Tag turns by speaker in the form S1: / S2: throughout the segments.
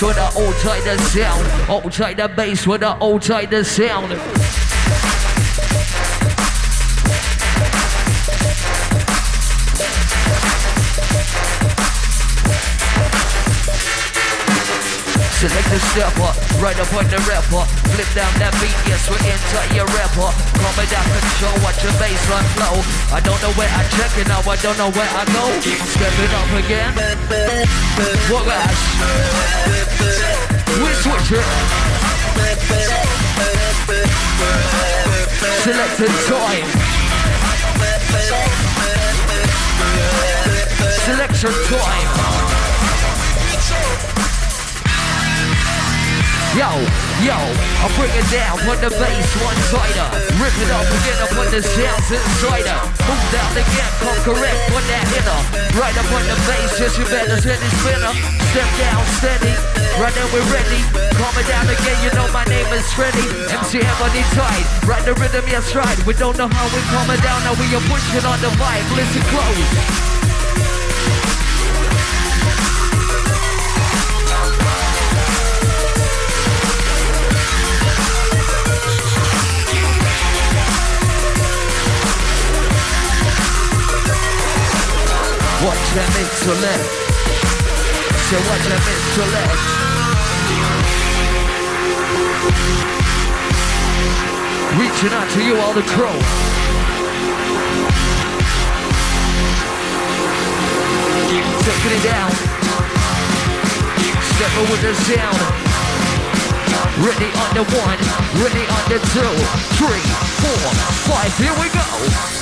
S1: with the old the sound. Old the bass with the old the sound. Select the stepper, right up on the rapper. Flip down that beat, yes, we're into your rapper. Coming down control, watch your baseline flow. I don't know where I check it now, I don't know where I go. Step it up again. What else? We switch it. Selected time. Selection time. Yo, yo, I'll bring it down, put the bass one tighter. Rip it up again, I put the sounds inside her. Move down again, come correct, put that hitter. Right up on the bass, just you better send it spinner. Step down steady, right now we're ready. Calm it down again, you know my name is Freddy. MCM on the tight, right the rhythm, yes right. We don't know how we calm it down, now we are pushing on the vibe. Listen close. Watch them intellect. So watch them intellect. Reaching out to you, all the crow. Taking it down. Stepping with the sound. Ready on the one, ready on the two, three, four, five, here we go.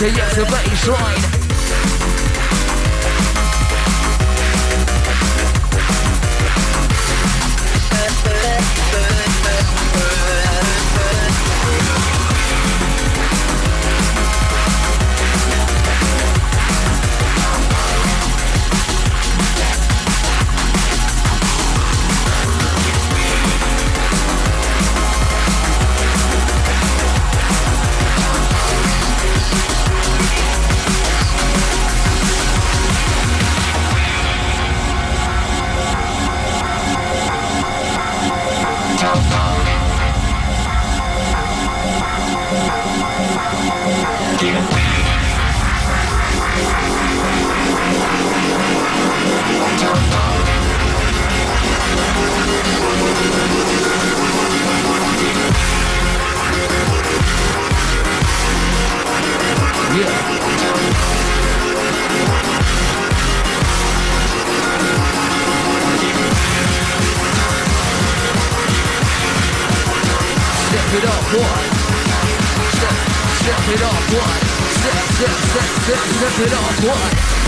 S1: to Step it up, boy. Step. zip it up, what? Zip, zip, zip, zip, zip it up, what?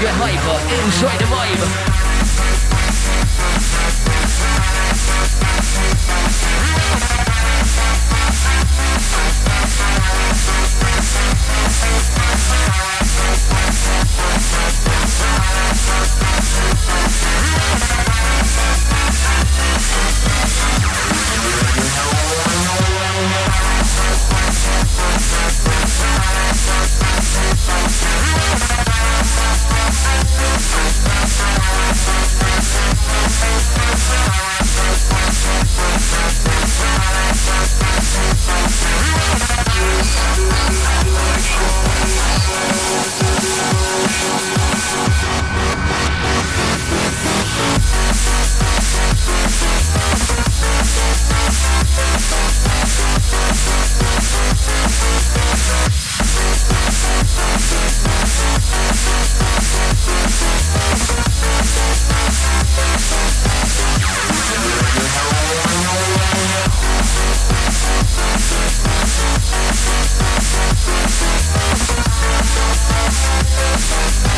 S1: Get hyper inside the vibe.
S2: Your